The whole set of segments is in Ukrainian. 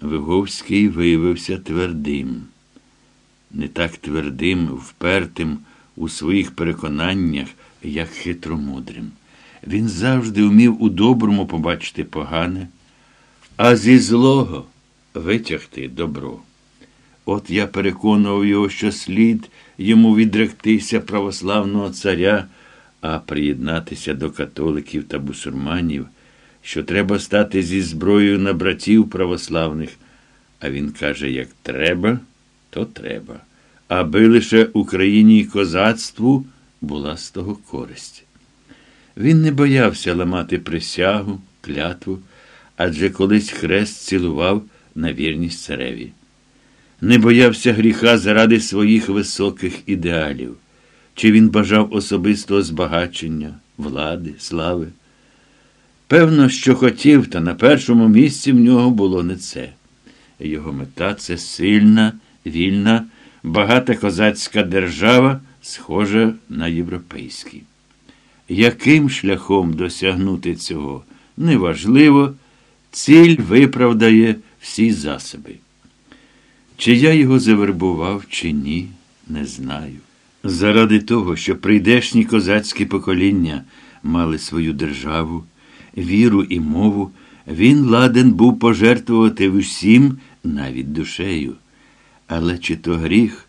Виговський виявився твердим, не так твердим, впертим у своїх переконаннях, як хитромудрим. Він завжди вмів у доброму побачити погане, а зі злого витягти добро. От я переконував його, що слід йому відректися православного царя, а приєднатися до католиків та бусурманів, що треба стати зі зброєю на братів православних. А він каже, як треба, то треба. Аби лише Україні й козацтву була з того користь. Він не боявся ламати присягу, клятву, адже колись хрест цілував на вірність цареві. Не боявся гріха заради своїх високих ідеалів, чи він бажав особистого збагачення, влади, слави. Певно, що хотів, та на першому місці в нього було не це. Його мета це сильна, вільна, багата козацька держава, схожа на європейські. Яким шляхом досягнути цього неважливо, ціль виправдає всі засоби. Чи я його завербував, чи ні, не знаю. Заради того, що прийдешні козацькі покоління мали свою державу, віру і мову, він ладен був пожертвувати всім, навіть душею. Але чи то гріх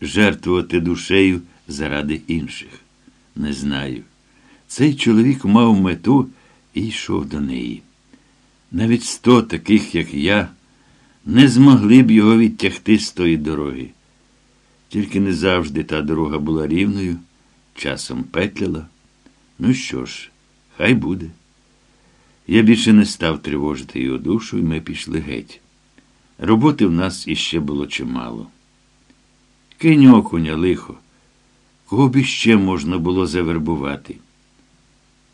жертвувати душею заради інших? Не знаю. Цей чоловік мав мету і йшов до неї. Навіть сто таких, як я, не змогли б його відтягти з тої дороги. Тільки не завжди та дорога була рівною, часом петляла. Ну що ж, хай буде. Я більше не став тривожити його душу, і ми пішли геть. Роботи в нас іще було чимало. Кинь окуня, лихо. Кого б іще можна було завербувати?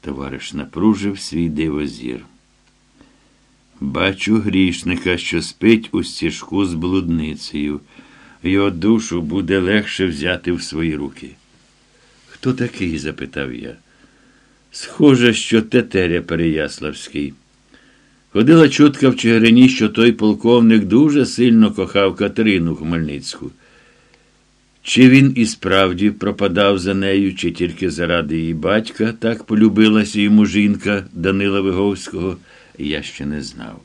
Товариш напружив свій дивозір. Бачу грішника, що спить у стіжку з блудницею. Його душу буде легше взяти в свої руки. Хто такий? запитав я. Схоже, що тетеря Переяславський. Ходила чутка в Чигирині, що той полковник дуже сильно кохав Катерину Хмельницьку. Чи він і справді пропадав за нею, чи тільки заради її батька так полюбилася йому жінка Данила Виговського, я ще не знав.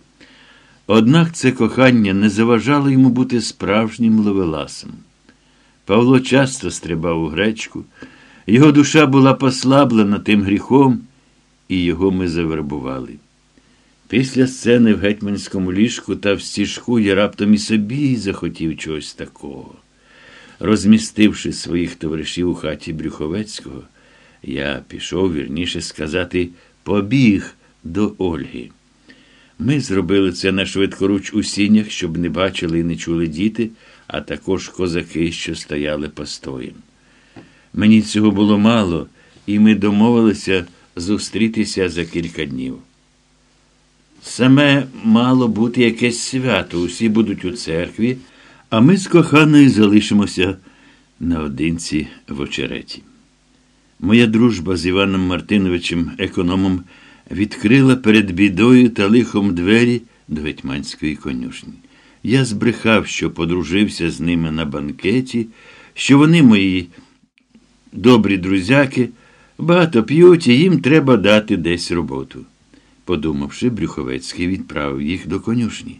Однак це кохання не заважало йому бути справжнім ловеласом. Павло часто стрибав у гречку, його душа була послаблена тим гріхом, і його ми завербували. Після сцени в гетьманському ліжку та в стіжку я раптом і собі захотів чогось такого. Розмістивши своїх товаришів у хаті Брюховецького, я пішов, вірніше сказати, побіг до Ольги. Ми зробили це на швидкоруч у сінях, щоб не бачили і не чули діти, а також козаки, що стояли постоєм. Мені цього було мало, і ми домовилися зустрітися за кілька днів. Саме мало бути якесь свято, усі будуть у церкві, а ми з коханою залишимося наодинці в очереті. Моя дружба з Іваном Мартиновичем, економом, відкрила перед бідою та лихом двері до гетьманської конюшні. Я збрехав, що подружився з ними на банкеті, що вони мої добрі друзяки, багато п'ють, і їм треба дати десь роботу. Подумавши, Брюховецький відправив їх до конюшні.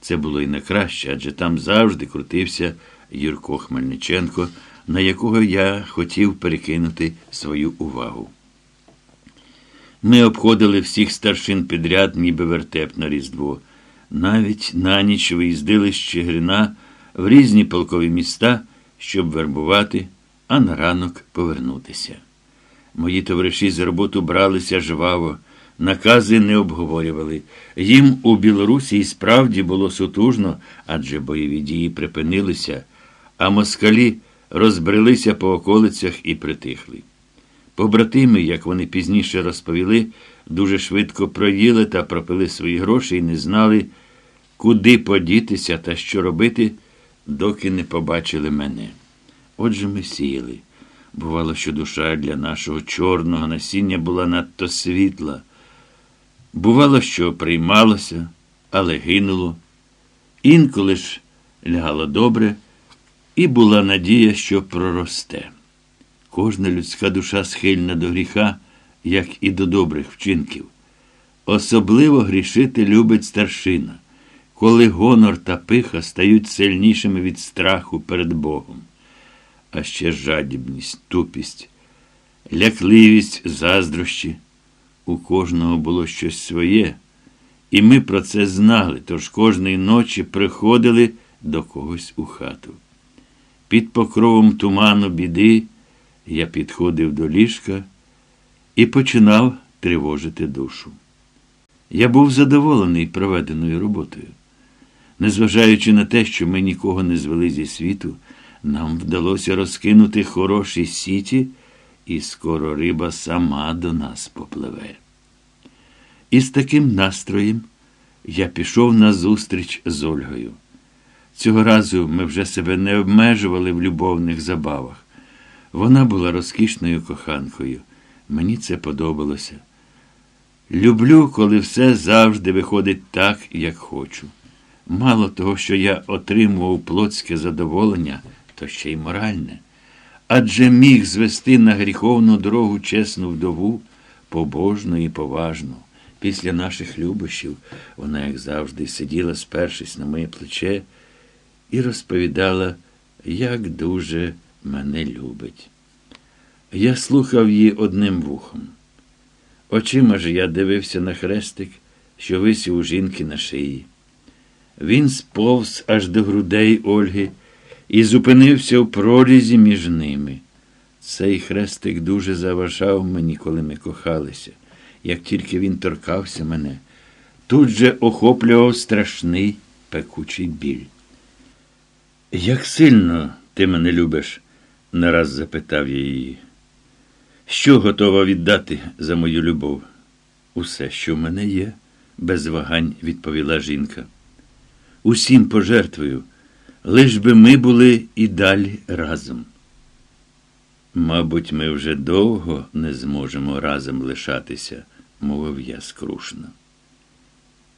Це було й на краще, адже там завжди крутився Юрко Хмельниченко, на якого я хотів перекинути свою увагу. Ми обходили всіх старшин підряд, ніби вертеп на Різдво. Навіть на ніч виїздили з Чигирина в різні полкові міста, щоб вербувати, а на ранок повернутися. Мої товариші з роботу бралися жваво, накази не обговорювали. Їм у Білорусі і справді було сутужно, адже бойові дії припинилися, а москалі розбрелися по околицях і притихли. Побратими, як вони пізніше розповіли, дуже швидко проїли та пропили свої гроші і не знали, куди подітися та що робити, доки не побачили мене. Отже, ми сіяли. Бувало, що душа для нашого чорного насіння була надто світла. Бувало, що приймалося, але гинуло. Інколи ж лягало добре, і була надія, що проросте. Кожна людська душа схильна до гріха, як і до добрих вчинків. Особливо грішити любить старшина, коли гонор та пиха стають сильнішими від страху перед Богом. А ще жадібність, тупість, лякливість, заздрощі. У кожного було щось своє, і ми про це знали, тож кожної ночі приходили до когось у хату. Під покровом туману біди я підходив до ліжка і починав тривожити душу. Я був задоволений проведеною роботою. Незважаючи на те, що ми нікого не звели зі світу, нам вдалося розкинути хороші сіті, і скоро риба сама до нас попливе. І з таким настроєм я пішов на зустріч з Ольгою. Цього разу ми вже себе не обмежували в любовних забавах. Вона була розкішною коханкою. Мені це подобалося. Люблю, коли все завжди виходить так, як хочу. Мало того, що я отримував плотське задоволення, то ще й моральне. Адже міг звести на гріховну дорогу чесну вдову, побожну і поважну. Після наших любощів вона, як завжди, сиділа, спершись на моє плече, і розповідала, як дуже мене любить. Я слухав її одним вухом. Очима ж я дивився на хрестик, що висів у жінки на шиї. Він сповз аж до грудей Ольги і зупинився в прорізі між ними. Цей хрестик дуже заважав мені, коли ми кохалися. Як тільки він торкався мене, тут же охоплював страшний пекучий біль. Як сильно ти мене любиш? нараз запитав я її. Що готова віддати за мою любов? Усе, що в мене є, без вагань відповіла жінка. Усім пожертвую, лиш би ми були і далі разом. Мабуть, ми вже довго не зможемо разом лишатися, мовив я скрушно.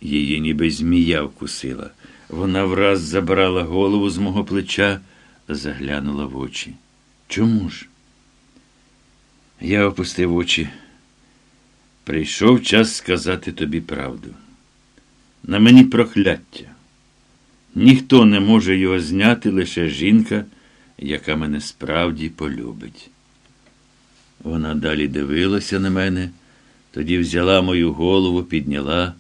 Її ніби змія вкусила. Вона враз забрала голову з мого плеча, заглянула в очі. Чому ж? Я опустив очі. Прийшов час сказати тобі правду. На мені прокляття. Ніхто не може його зняти лише жінка, яка мене справді полюбить. Вона далі дивилася на мене, тоді взяла мою голову, підняла,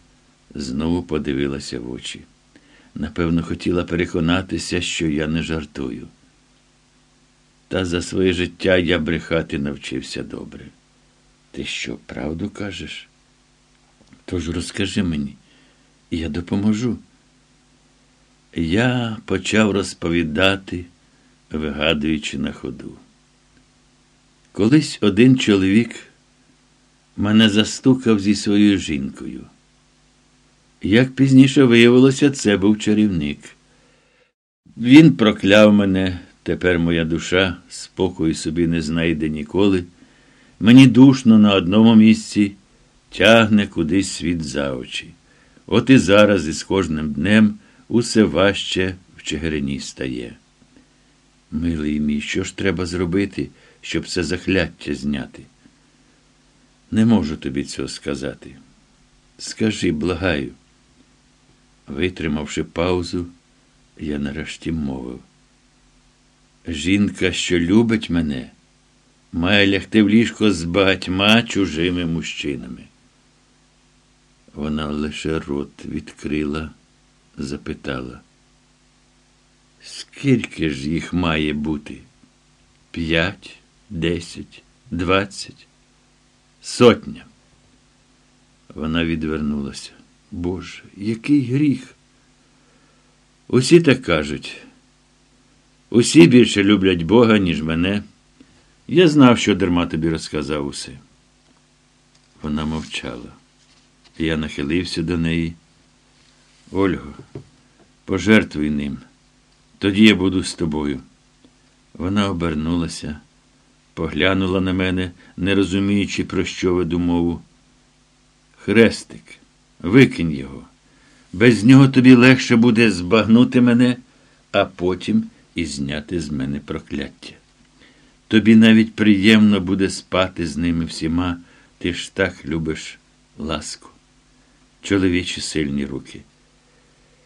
знову подивилася в очі. Напевно, хотіла переконатися, що я не жартую. Та за своє життя я брехати навчився добре. Ти що, правду кажеш? Тож розкажи мені, я допоможу. Я почав розповідати, вигадуючи на ходу. Колись один чоловік мене застукав зі своєю жінкою. Як пізніше виявилося, це був чарівник. Він прокляв мене, тепер моя душа спокою собі не знайде ніколи. Мені душно на одному місці тягне кудись світ за очі. От і зараз, із кожним днем, усе важче в Чигирині стає. Милий мій, що ж треба зробити, щоб це захляття зняти? Не можу тобі цього сказати. Скажи, благаю. Витримавши паузу, я нарешті мовив. Жінка, що любить мене, має лягти в ліжко з багатьма чужими мужчинами. Вона лише рот відкрила, запитала. Скільки ж їх має бути? П'ять, десять, двадцять, сотня. Вона відвернулася. Боже, який гріх. Усі так кажуть. Усі більше люблять Бога, ніж мене. Я знав, що дарма тобі розказав усе. Вона мовчала. Я нахилився до неї. Ольго, пожертвуй ним. Тоді я буду з тобою. Вона обернулася, поглянула на мене, не розуміючи, про що веду мову. Хрестик. Викинь його. Без нього тобі легше буде збагнути мене, а потім і зняти з мене прокляття. Тобі навіть приємно буде спати з ними всіма, ти ж так любиш ласку. Чоловічі сильні руки.